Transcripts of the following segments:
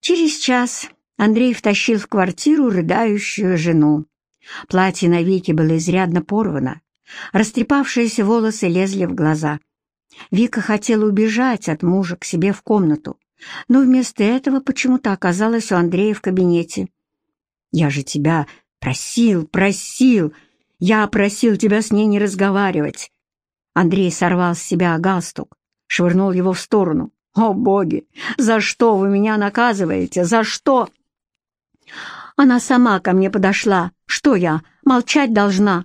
Через час Андрей втащил в квартиру рыдающую жену. Платье на Вике было изрядно порвано. Растрепавшиеся волосы лезли в глаза. Вика хотела убежать от мужа к себе в комнату, но вместо этого почему-то оказалась у Андрея в кабинете. «Я же тебя просил, просил! Я просил тебя с ней не разговаривать!» Андрей сорвал с себя галстук, швырнул его в сторону. «О, боги! За что вы меня наказываете? За что?» Она сама ко мне подошла. Что я, молчать должна?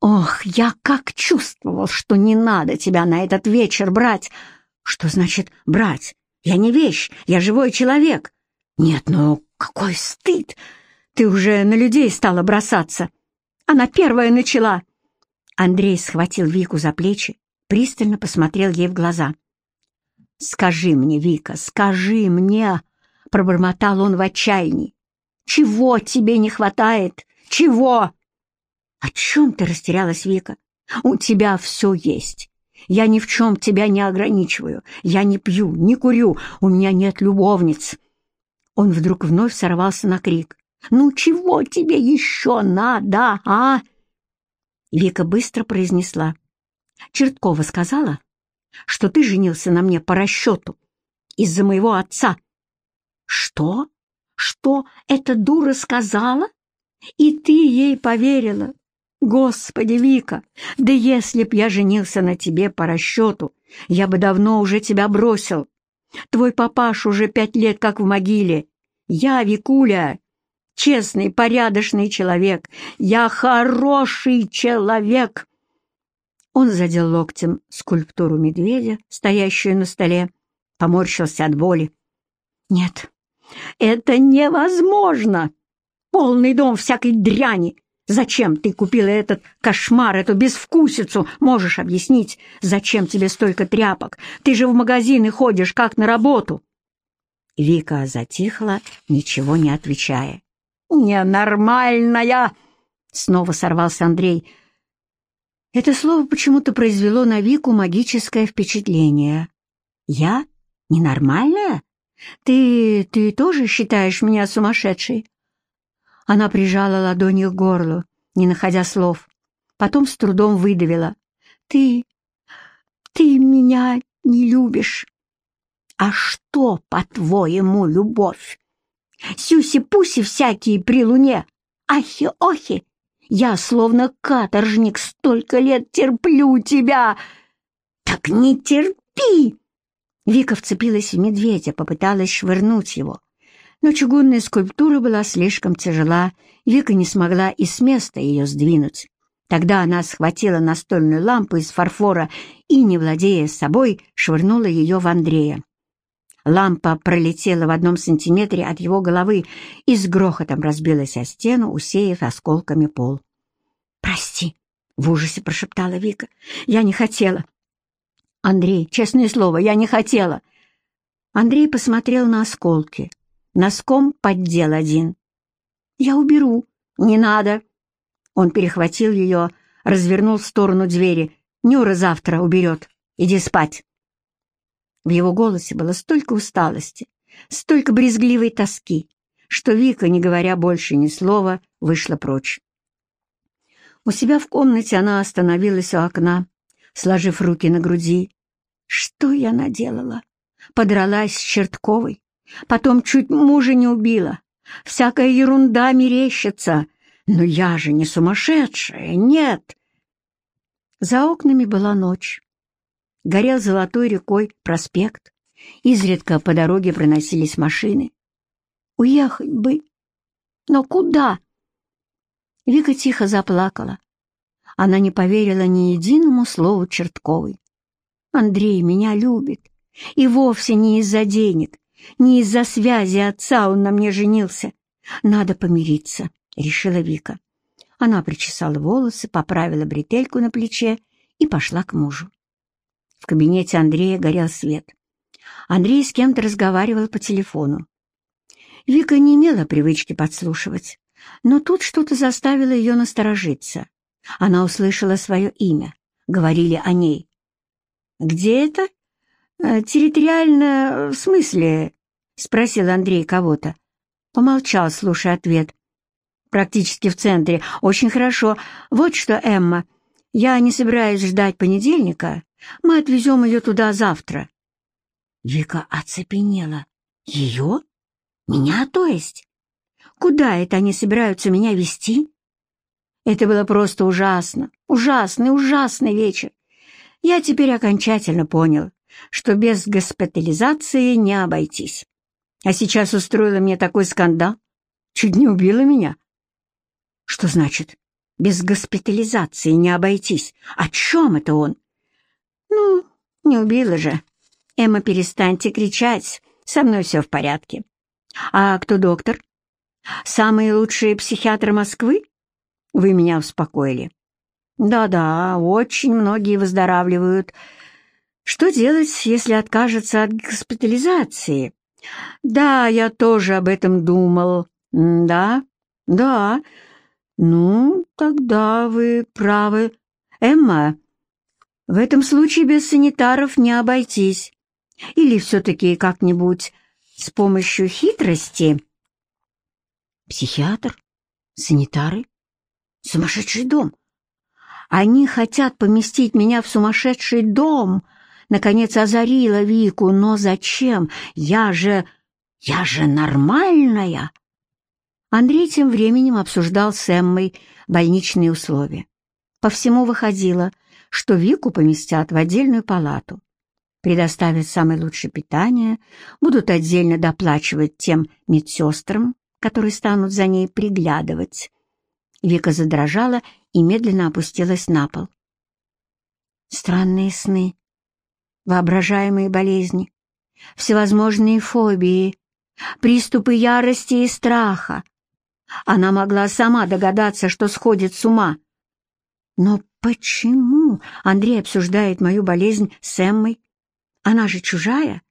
Ох, я как чувствовал, что не надо тебя на этот вечер брать. Что значит брать? Я не вещь, я живой человек. Нет, ну какой стыд! Ты уже на людей стала бросаться. Она первая начала. Андрей схватил Вику за плечи, пристально посмотрел ей в глаза. «Скажи мне, Вика, скажи мне!» — пробормотал он в отчаянии. «Чего тебе не хватает? Чего?» «О чем ты растерялась, Вика? У тебя все есть. Я ни в чем тебя не ограничиваю. Я не пью, не курю, у меня нет любовниц». Он вдруг вновь сорвался на крик. «Ну чего тебе еще надо, а?» Вика быстро произнесла. «Черткова сказала, что ты женился на мне по расчету из-за моего отца». «Что? Что эта дура сказала? И ты ей поверила? Господи, Вика, да если б я женился на тебе по расчету, я бы давно уже тебя бросил. Твой папаш уже пять лет как в могиле. Я, Викуля, честный, порядочный человек. Я хороший человек. Он задел локтем скульптуру медведя, стоящую на столе, поморщился от боли. «Нет, это невозможно! Полный дом всякой дряни! Зачем ты купила этот кошмар, эту безвкусицу? Можешь объяснить, зачем тебе столько тряпок? Ты же в магазины ходишь, как на работу!» Вика затихла, ничего не отвечая. «Ненормальная!» — снова сорвался Андрей. Это слово почему-то произвело на Вику магическое впечатление. «Я? Ненормальная? Ты... ты тоже считаешь меня сумасшедшей?» Она прижала ладони к горлу, не находя слов. Потом с трудом выдавила. «Ты... ты меня не любишь». «А что, по-твоему, любовь? Сюси-пуси всякие при луне, ахи-охи. Я, словно каторжник, столько лет терплю тебя. Так не терпи!» Вика вцепилась в медведя, попыталась швырнуть его. Но чугунная скульптура была слишком тяжела, Вика не смогла и с места ее сдвинуть. Тогда она схватила настольную лампу из фарфора и, не владея собой, швырнула ее в Андрея. Лампа пролетела в одном сантиметре от его головы и с грохотом разбилась о стену, усеяв осколками пол. «Прости», — в ужасе прошептала Вика, — «я не хотела». «Андрей, честное слово, я не хотела». Андрей посмотрел на осколки. Носком поддел один. «Я уберу». «Не надо». Он перехватил ее, развернул в сторону двери. «Нюра завтра уберет. Иди спать». В его голосе было столько усталости, столько брезгливой тоски, что Вика, не говоря больше ни слова, вышла прочь. У себя в комнате она остановилась у окна, сложив руки на груди. Что я наделала? Подралась с Чертковой, потом чуть мужа не убила. Всякая ерунда мерещится, но я же не сумасшедшая, нет. За окнами была ночь горел золотой рекой проспект, изредка по дороге проносились машины. Уехать бы. Но куда? Вика тихо заплакала. Она не поверила ни единому слову Чертковой. Андрей меня любит. И вовсе не из-за денег, не из-за связи отца он на мне женился. Надо помириться, решила Вика. Она причесала волосы, поправила бретельку на плече и пошла к мужу. В кабинете Андрея горел свет. Андрей с кем-то разговаривал по телефону. Вика не имела привычки подслушивать, но тут что-то заставило ее насторожиться. Она услышала свое имя. Говорили о ней. «Где это?» «Э, «Территориально, в смысле?» спросил Андрей кого-то. Помолчал, слушая ответ. «Практически в центре. Очень хорошо. Вот что, Эмма, я не собираюсь ждать понедельника. Мы отвезем ее туда завтра». Вика оцепенела. «Ее? Меня, то есть? Куда это они собираются меня вести? Это было просто ужасно, ужасный, ужасный вечер. Я теперь окончательно понял, что без госпитализации не обойтись. А сейчас устроила мне такой скандал, чуть не убила меня. Что значит без госпитализации не обойтись? О чем это он? Ну, не убила же. Эмма, перестаньте кричать, со мной все в порядке. А кто доктор? Самый лучший психиатр Москвы? Вы меня успокоили. Да-да, очень многие выздоравливают. Что делать, если откажется от госпитализации? Да, я тоже об этом думал. Да, да. Ну, тогда вы правы. Эмма, в этом случае без санитаров не обойтись. Или все-таки как-нибудь с помощью хитрости? Психиатр? Санитары? Сумасшедший дом? Они хотят поместить меня в сумасшедший дом. Наконец озарила Вику, но зачем? Я же... я же нормальная. Андрей тем временем обсуждал с Эммой больничные условия. По всему выходило, что Вику поместят в отдельную палату. Предоставят самое лучшее питание, будут отдельно доплачивать тем медсестрам, которые станут за ней приглядывать. Вика задрожала и медленно опустилась на пол. Странные сны, воображаемые болезни, всевозможные фобии, приступы ярости и страха. Она могла сама догадаться, что сходит с ума. Но почему Андрей обсуждает мою болезнь с Эммой? Она же чужая.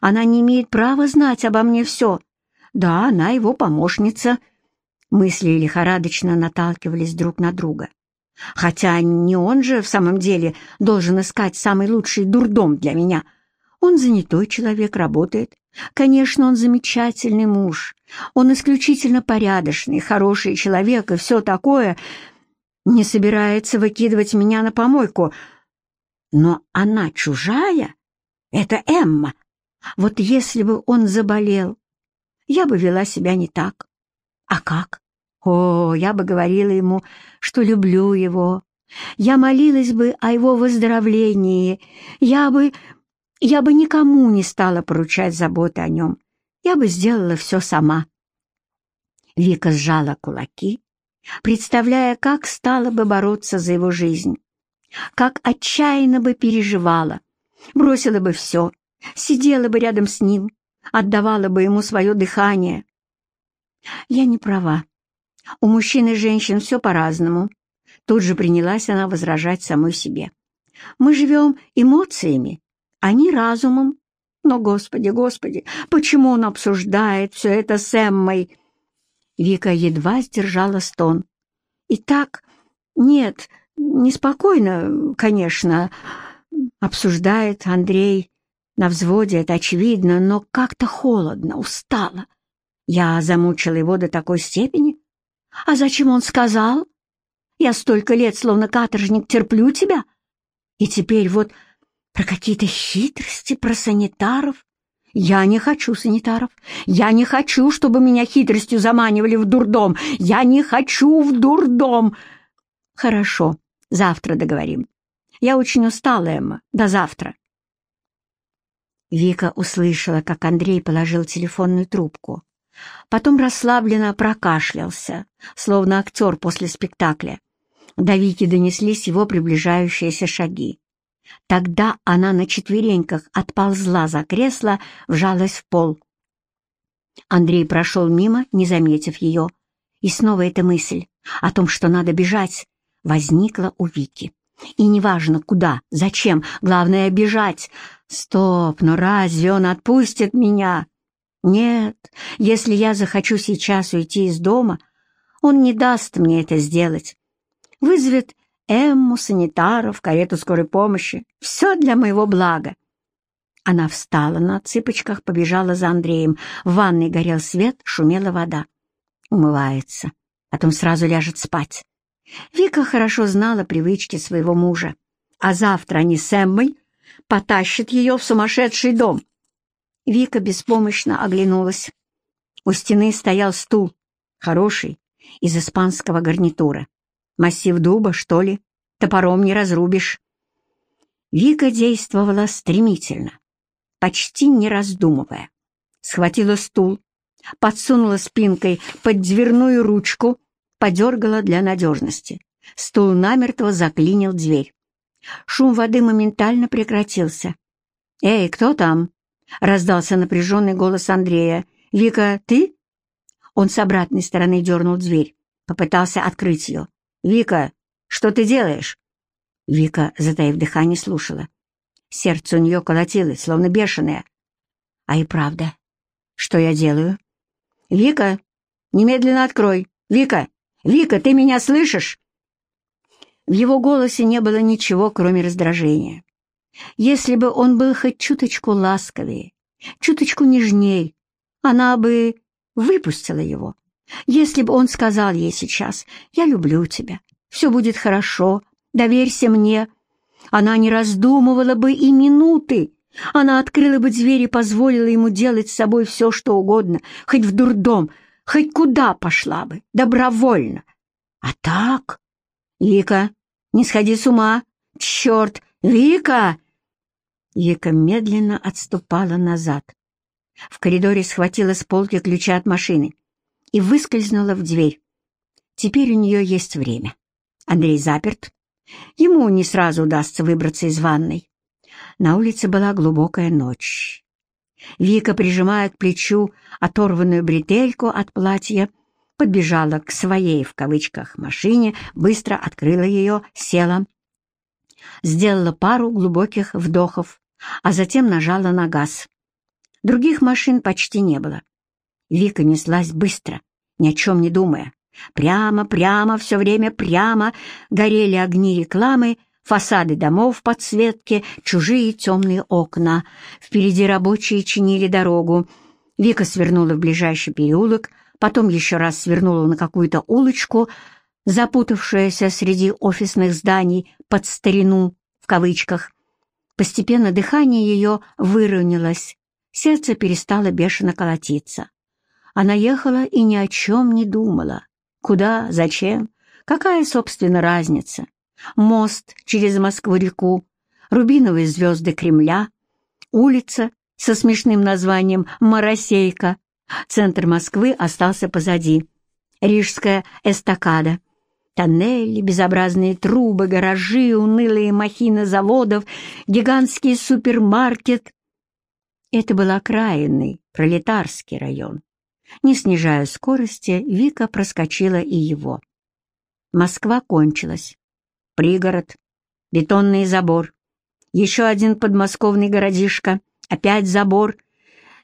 Она не имеет права знать обо мне все. Да, она его помощница — Мысли лихорадочно наталкивались друг на друга. Хотя не он же в самом деле должен искать самый лучший дурдом для меня. Он занятой человек, работает. Конечно, он замечательный муж. Он исключительно порядочный, хороший человек и все такое. Не собирается выкидывать меня на помойку. Но она чужая. Это Эмма. Вот если бы он заболел, я бы вела себя не так. А как? О, я бы говорила ему, что люблю его. Я молилась бы о его выздоровлении. Я бы... я бы никому не стала поручать заботы о нем. Я бы сделала все сама. Вика сжала кулаки, представляя, как стала бы бороться за его жизнь, как отчаянно бы переживала, бросила бы все, сидела бы рядом с ним, отдавала бы ему свое дыхание, я не права. У мужчин и женщин все по-разному. Тут же принялась она возражать самой себе. Мы живем эмоциями, а не разумом. Но, Господи, Господи, почему он обсуждает все это с Эммой? Вика едва сдержала стон. И так, нет, неспокойно, конечно, обсуждает Андрей. На взводе это очевидно, но как-то холодно, устало. Я замучила его до такой степени? А зачем он сказал? Я столько лет, словно каторжник, терплю тебя. И теперь вот про какие-то хитрости, про санитаров. Я не хочу санитаров. Я не хочу, чтобы меня хитростью заманивали в дурдом. Я не хочу в дурдом. Хорошо, завтра договорим. Я очень устала, Эмма. До завтра. Вика услышала, как Андрей положил телефонную трубку. Потом расслабленно прокашлялся, словно актер после спектакля. До Вики донеслись его приближающиеся шаги. Тогда она на четвереньках отползла за кресло, вжалась в пол. Андрей прошел мимо, не заметив ее. И снова эта мысль о том, что надо бежать, возникла у Вики. И неважно куда, зачем, главное — бежать. Стоп, но разве он отпустит меня? Нет, если я захочу сейчас уйти из дома, он не даст мне это сделать. Вызовет Эмму, санитаров, карету скорой помощи. Все для моего блага. Она встала на цыпочках, побежала за Андреем. В ванной горел свет, шумела вода. Умывается, потом сразу ляжет спать. Вика хорошо знала привычки своего мужа, а завтра они с Эммой потащат ее в сумасшедший дом. Вика беспомощно оглянулась. У стены стоял стул, хороший, из испанского гарнитура. Массив дуба, что ли? Топором не разрубишь. Вика действовала стремительно, почти не раздумывая. Схватила стул, подсунула спинкой под дверную ручку, подергала для надежности. Стул намертво заклинил дверь. Шум воды моментально прекратился. «Эй, кто там?» — раздался напряженный голос Андрея. «Вика, ты?» Он с обратной стороны дернул дверь, попытался открыть ее. «Вика, что ты делаешь?» Вика, затаив дыхание, слушала. Сердце у нее колотилось, словно бешеное. «А и правда, что я делаю?» «Вика, немедленно открой! Вика! Вика, ты меня слышишь?» В его голосе не было ничего, кроме раздражения. Если бы он был хоть чуточку ласковее, чуточку нежней, она бы выпустила его. Если бы он сказал ей сейчас «Я люблю тебя, все будет хорошо, доверься мне», она не раздумывала бы и минуты. Она открыла бы дверь и позволила ему делать с собой все, что угодно, хоть в дурдом, хоть куда пошла бы, добровольно. А так... Вика, не сходи с ума! Черт! Вика!» Вика медленно отступала назад. В коридоре схватила с полки ключи от машины и выскользнула в дверь. Теперь у нее есть время. Андрей заперт. Ему не сразу удастся выбраться из ванной. На улице была глубокая ночь. Вика, прижимая к плечу оторванную бретельку от платья, подбежала к своей, в кавычках, машине, быстро открыла ее, села, сделала пару глубоких вдохов, а затем нажала на газ. Других машин почти не было. Вика неслась быстро, ни о чем не думая. Прямо, прямо, все время прямо горели огни рекламы, фасады домов, подсветки, чужие темные окна. Впереди рабочие чинили дорогу. Вика свернула в ближайший переулок, потом еще раз свернула на какую-то улочку, запутавшаяся среди офисных зданий под старину, в кавычках. Постепенно дыхание ее выровнялось, сердце перестало бешено колотиться. Она ехала и ни о чем не думала. Куда, зачем, какая, собственно, разница? Мост через Москву-реку, рубиновые звезды Кремля, улица со смешным названием Моросейка, Центр Москвы остался позади. Рижская эстакада. Тоннели, безобразные трубы, гаражи, унылые махины заводов, гигантский супермаркет. Это был окраинный, пролетарский район. Не снижая скорости, Вика проскочила и его. Москва кончилась. Пригород, бетонный забор. Еще один подмосковный городишко, опять забор —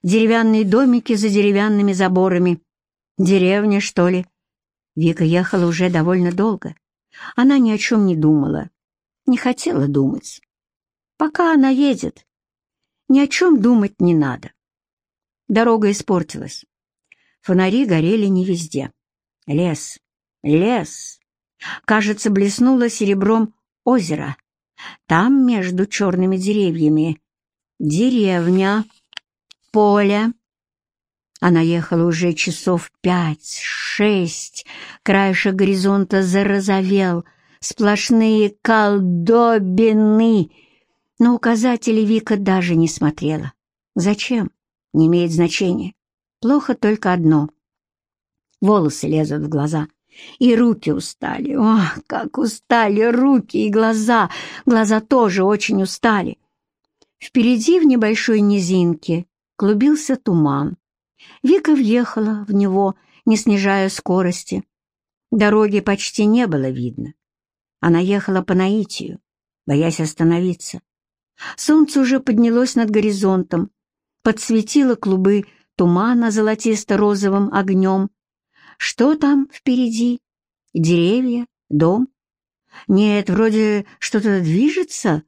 деревянные домики за деревянными заборами. Деревня, что ли? Вика ехала уже довольно долго. Она ни о чем не думала, не хотела думать. Пока она едет, ни о чем думать не надо. Дорога испортилась. Фонари горели не везде. Лес, лес. Кажется, блеснуло серебром озеро. Там, между черными деревьями, деревня поле. Она ехала уже часов пять-шесть, краешек горизонта зарозовел, сплошные колдобины. На указатели Вика даже не смотрела. Зачем? Не имеет значения. Плохо только одно. Волосы лезут в глаза, и руки устали. Ох, как устали руки и глаза! Глаза тоже очень устали. Впереди в небольшой низинке клубился туман. Вика въехала в него, не снижая скорости. Дороги почти не было видно. Она ехала по наитию, боясь остановиться. Солнце уже поднялось над горизонтом, подсветило клубы тумана золотисто-розовым огнем. Что там впереди? Деревья? Дом? Нет, вроде что-то движется.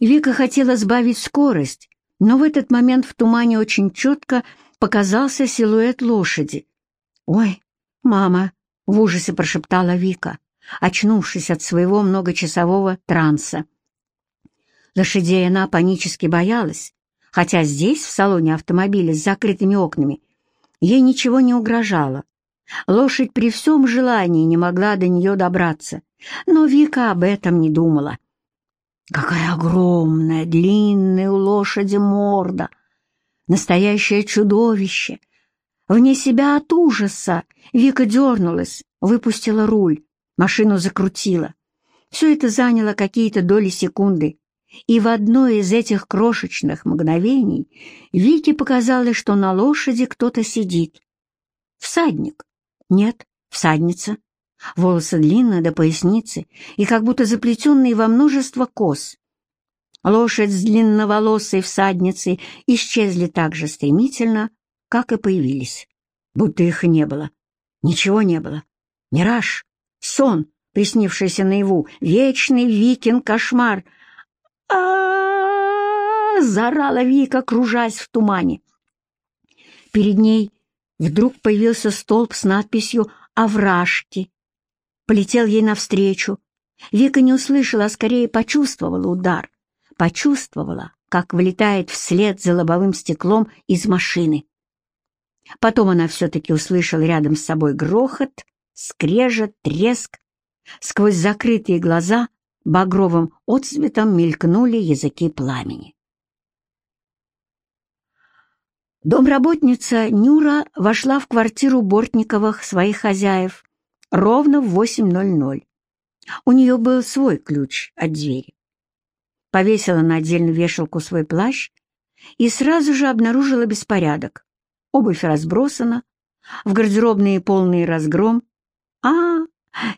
Вика хотела сбавить скорость, но в этот момент в тумане очень четко показался силуэт лошади. «Ой, мама!» — в ужасе прошептала Вика, очнувшись от своего многочасового транса. Лошадей она панически боялась, хотя здесь, в салоне автомобиля с закрытыми окнами, ей ничего не угрожало. Лошадь при всем желании не могла до нее добраться, но Вика об этом не думала. Какая огромная, длинная у лошади морда! Настоящее чудовище! Вне себя от ужаса Вика дернулась, выпустила руль, машину закрутила. Все это заняло какие-то доли секунды, и в одно из этих крошечных мгновений Вике показалось, что на лошади кто-то сидит. Всадник. Нет, всадница волосы длинные до поясницы и как будто заплетенные во множество кос. Лошадь с длинноволосой всадницей исчезли так же стремительно, как и появились, будто их и не было. Ничего не было. Мираж, сон, приснившийся наяву, вечный викинг-кошмар. А заорала Вика, кружась в тумане. Перед ней вдруг появился столб с надписью «Овражки», полетел ей навстречу. Вика не услышала, а скорее почувствовала удар. Почувствовала, как вылетает вслед за лобовым стеклом из машины. Потом она все-таки услышала рядом с собой грохот, скрежет, треск. Сквозь закрытые глаза багровым отцветом мелькнули языки пламени. Домработница Нюра вошла в квартиру Бортниковых своих хозяев ровно в 8.00. У нее был свой ключ от двери. Повесила на отдельную вешалку свой плащ и сразу же обнаружила беспорядок. Обувь разбросана, в гардеробные полный разгром. А,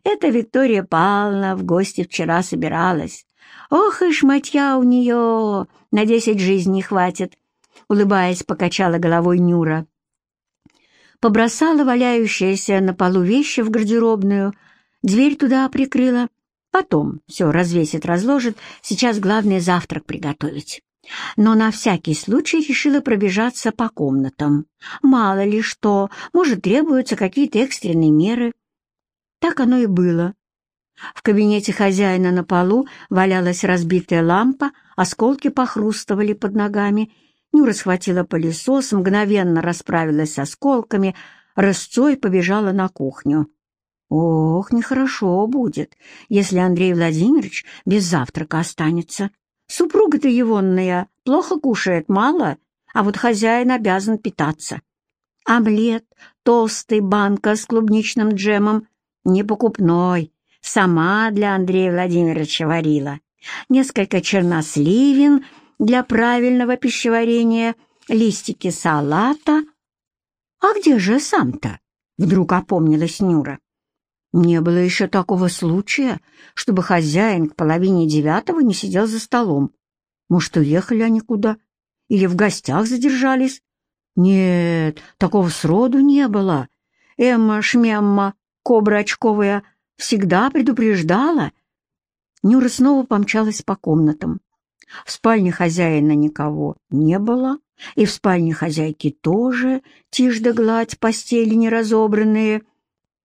это Виктория Павловна в гости вчера собиралась. Ох и шматья у нее, на десять жизней хватит, улыбаясь, покачала головой Нюра побросала валяющиеся на полу вещи в гардеробную, дверь туда прикрыла. Потом все развесит, разложит, сейчас главное завтрак приготовить. Но на всякий случай решила пробежаться по комнатам. Мало ли что, может, требуются какие-то экстренные меры. Так оно и было. В кабинете хозяина на полу валялась разбитая лампа, осколки похрустывали под ногами — Нюра схватила пылесос, мгновенно расправилась с осколками, рысцой побежала на кухню. Ох, нехорошо будет, если Андрей Владимирович без завтрака останется. Супруга-то егонная плохо кушает, мало, а вот хозяин обязан питаться. Омлет, толстый банка с клубничным джемом, не покупной, сама для Андрея Владимировича варила. Несколько черносливин — для правильного пищеварения листики салата. А где же сам-то? Вдруг опомнилась Нюра. Не было еще такого случая, чтобы хозяин к половине девятого не сидел за столом. Может, уехали они куда? Или в гостях задержались? Нет, такого сроду не было. Эмма Шмемма, кобра очковая, всегда предупреждала. Нюра снова помчалась по комнатам. В спальне хозяина никого не было, и в спальне хозяйки тоже тишь да гладь, постели неразобранные.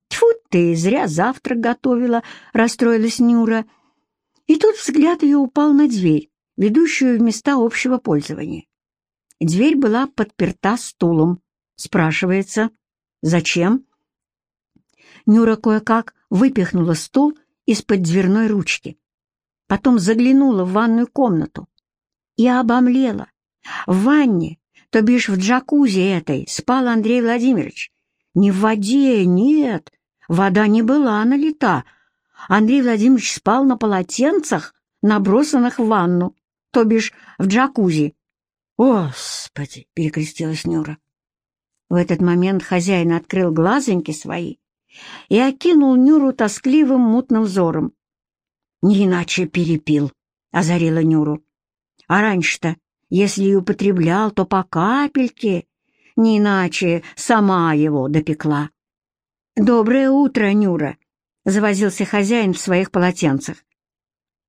Тьфу ты, зря завтрак готовила, расстроилась Нюра. И тут взгляд ее упал на дверь, ведущую в места общего пользования. Дверь была подперта стулом. Спрашивается, зачем? Нюра кое-как выпихнула стул из-под дверной ручки потом заглянула в ванную комнату и обомлела. В ванне, то бишь в джакузи этой, спал Андрей Владимирович. Не в воде, нет, вода не была налита. Андрей Владимирович спал на полотенцах, набросанных в ванну, то бишь в джакузи. «Господи!» — перекрестилась Нюра. В этот момент хозяин открыл глазоньки свои и окинул Нюру тоскливым мутным взором. Не иначе перепил, — озарила Нюру. А раньше-то, если и употреблял, то по капельке, не иначе сама его допекла. «Доброе утро, Нюра!» — завозился хозяин в своих полотенцах.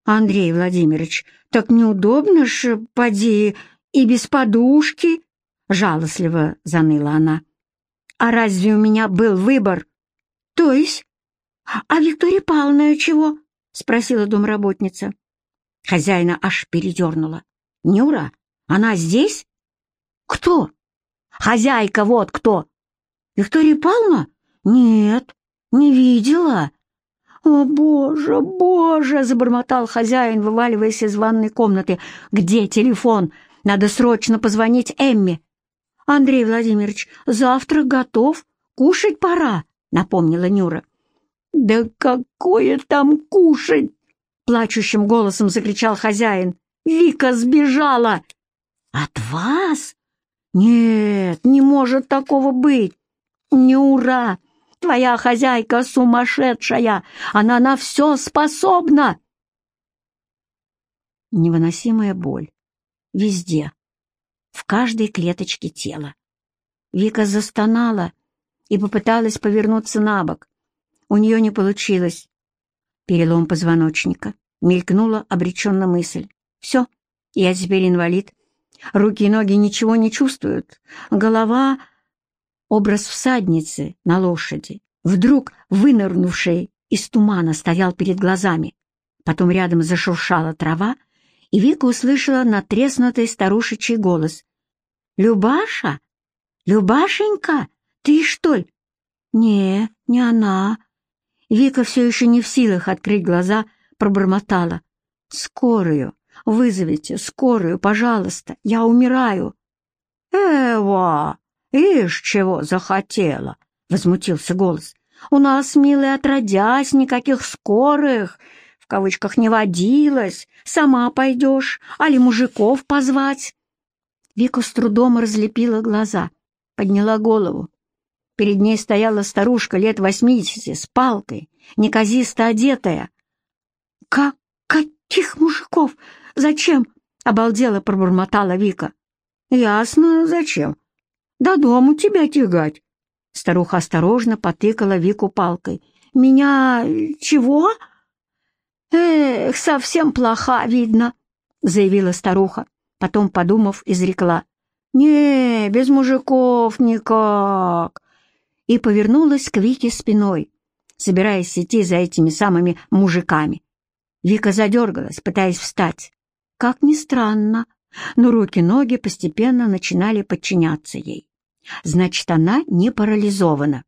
Андрей Владимирович, так неудобно ж, поди, и без подушки, — жалостливо заныла она. А разве у меня был выбор? То есть? А Виктория Павловна чего? — спросила домработница. Хозяина аж передернула. Нюра, она здесь? Кто? Хозяйка вот кто. Виктория Павловна? Нет, не видела. «О, боже, боже!» — забормотал хозяин, вываливаясь из ванной комнаты. «Где телефон? Надо срочно позвонить Эмме». «Андрей Владимирович, завтрак готов, кушать пора», — напомнила Нюра. «Да какое там кушать?» — плачущим голосом закричал хозяин. «Вика сбежала!» «От вас? Нет, не может такого быть! Не ура! Твоя хозяйка сумасшедшая! Она на все способна!» Невыносимая боль. Везде. В каждой клеточке тела. Вика застонала и попыталась повернуться на бок. У нее не получилось. Перелом позвоночника. Мелькнула обреченно мысль. «Все, я теперь инвалид. Руки и ноги ничего не чувствуют. Голова Образ всадницы на лошади, вдруг вынырнувшей из тумана, стоял перед глазами. Потом рядом зашуршала трава, и Вика услышала натреснутый старушечий голос. «Любаша? Любашенька? Ты что ли?» «Не, не она». Вика все еще не в силах открыть глаза, пробормотала. «Скорую! Вызовите скорую, пожалуйста! Я умираю!» «Эва!» «Ишь, чего захотела!» — возмутился голос. «У нас, милый, отродясь, никаких скорых, в кавычках, не водилось. Сама пойдешь, али мужиков позвать?» Вика с трудом разлепила глаза, подняла голову. Перед ней стояла старушка лет восьмидесяти с палкой, неказисто одетая. «Как? Каких мужиков? Зачем?» — обалдела пробормотала Вика. «Ясно, зачем. До дому тебя тягать. Старуха осторожно потыкала Вику палкой. «Меня... чего?» «Эх, совсем плоха, видно», — заявила старуха. Потом, подумав, изрекла. «Не, без мужиков никак». И повернулась к Вике спиной, собираясь идти за этими самыми мужиками. Вика задергалась, пытаясь встать. Как ни странно, но руки-ноги постепенно начинали подчиняться ей. Значит, она не парализована.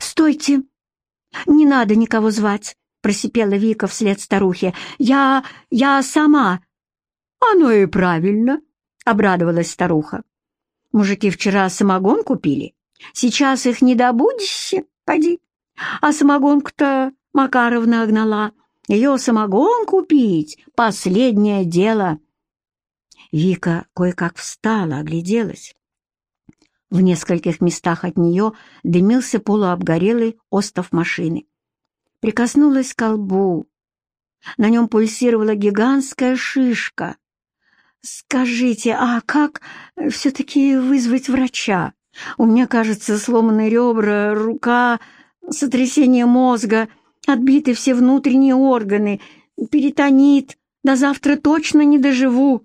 «Стойте! Не надо никого звать!» — просипела Вика вслед старухе. «Я... я сама!» «Оно и правильно!» — обрадовалась старуха. «Мужики вчера самогон купили. Сейчас их не добудешься, поди. А самогонку-то Макаровна огнала. Ее самогон купить — последнее дело!» Вика кое-как встала, огляделась. В нескольких местах от нее дымился полуобгорелый остов машины. Прикоснулась к колбу. На нем пульсировала гигантская шишка. «Скажите, а как все-таки вызвать врача? У меня, кажется, сломаны ребра, рука, сотрясение мозга, отбиты все внутренние органы, перитонит. До завтра точно не доживу».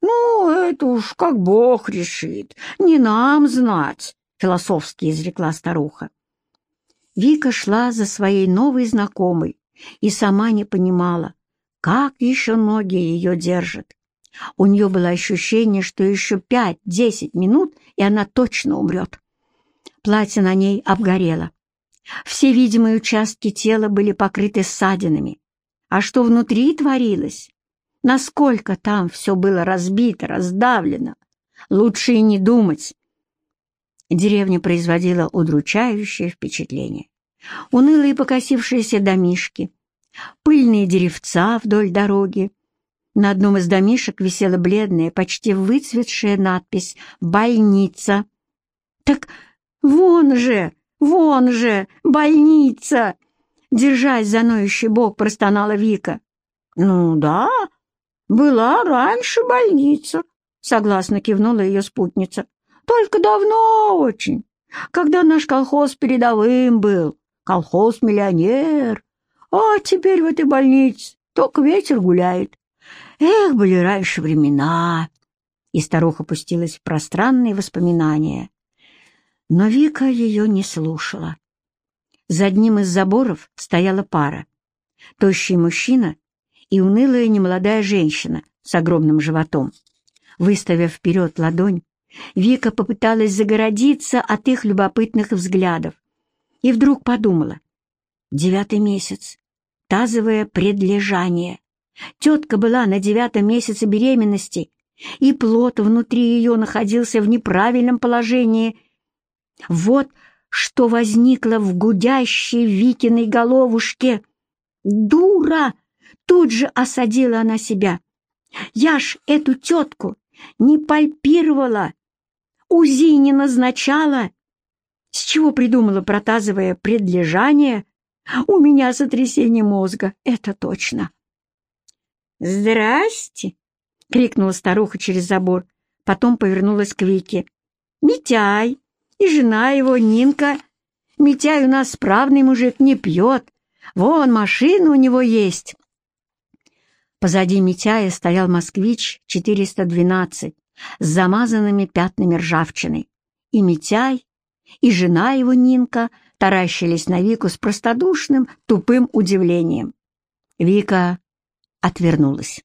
«Ну, это уж как Бог решит, не нам знать», — философски изрекла старуха. Вика шла за своей новой знакомой и сама не понимала, как еще ноги ее держат. У нее было ощущение, что еще пять-десять минут, и она точно умрет. Платье на ней обгорело. Все видимые участки тела были покрыты ссадинами. А что внутри творилось, Насколько там все было разбито, раздавлено. Лучше и не думать. Деревня производила удручающее впечатление. Унылые покосившиеся домишки, пыльные деревца вдоль дороги. На одном из домишек висела бледная, почти выцветшая надпись «Больница». «Так вон же, вон же, больница!» Держась за ноющий бок, простонала Вика. «Ну да, «Была раньше больница», — согласно кивнула ее спутница. «Только давно очень, когда наш колхоз передовым был, колхоз-миллионер. А теперь в этой больнице только ветер гуляет. Эх, были раньше времена!» И старуха пустилась в пространные воспоминания. Но Вика ее не слушала. За одним из заборов стояла пара. Тощий мужчина и унылая немолодая женщина с огромным животом. Выставив вперед ладонь, Вика попыталась загородиться от их любопытных взглядов и вдруг подумала. Девятый месяц. Тазовое предлежание. Тетка была на девятом месяце беременности, и плод внутри ее находился в неправильном положении. Вот что возникло в гудящей Викиной головушке. «Дура!» — тут же осадила она себя. «Я ж эту тетку не пальпировала, УЗИ не назначала. С чего придумала протазовое предлежание? У меня сотрясение мозга, это точно. «Здрасте!» — крикнула старуха через забор, потом повернулась к Вике. «Митяй и жена его, Нинка. Митяй у нас справный мужик, не пьет. Вон, машина у него есть». Позади Митяя стоял «Москвич-412» с замазанными пятнами ржавчины. И Митяй, и жена его Нинка таращились на Вику с простодушным, тупым удивлением. Вика отвернулась.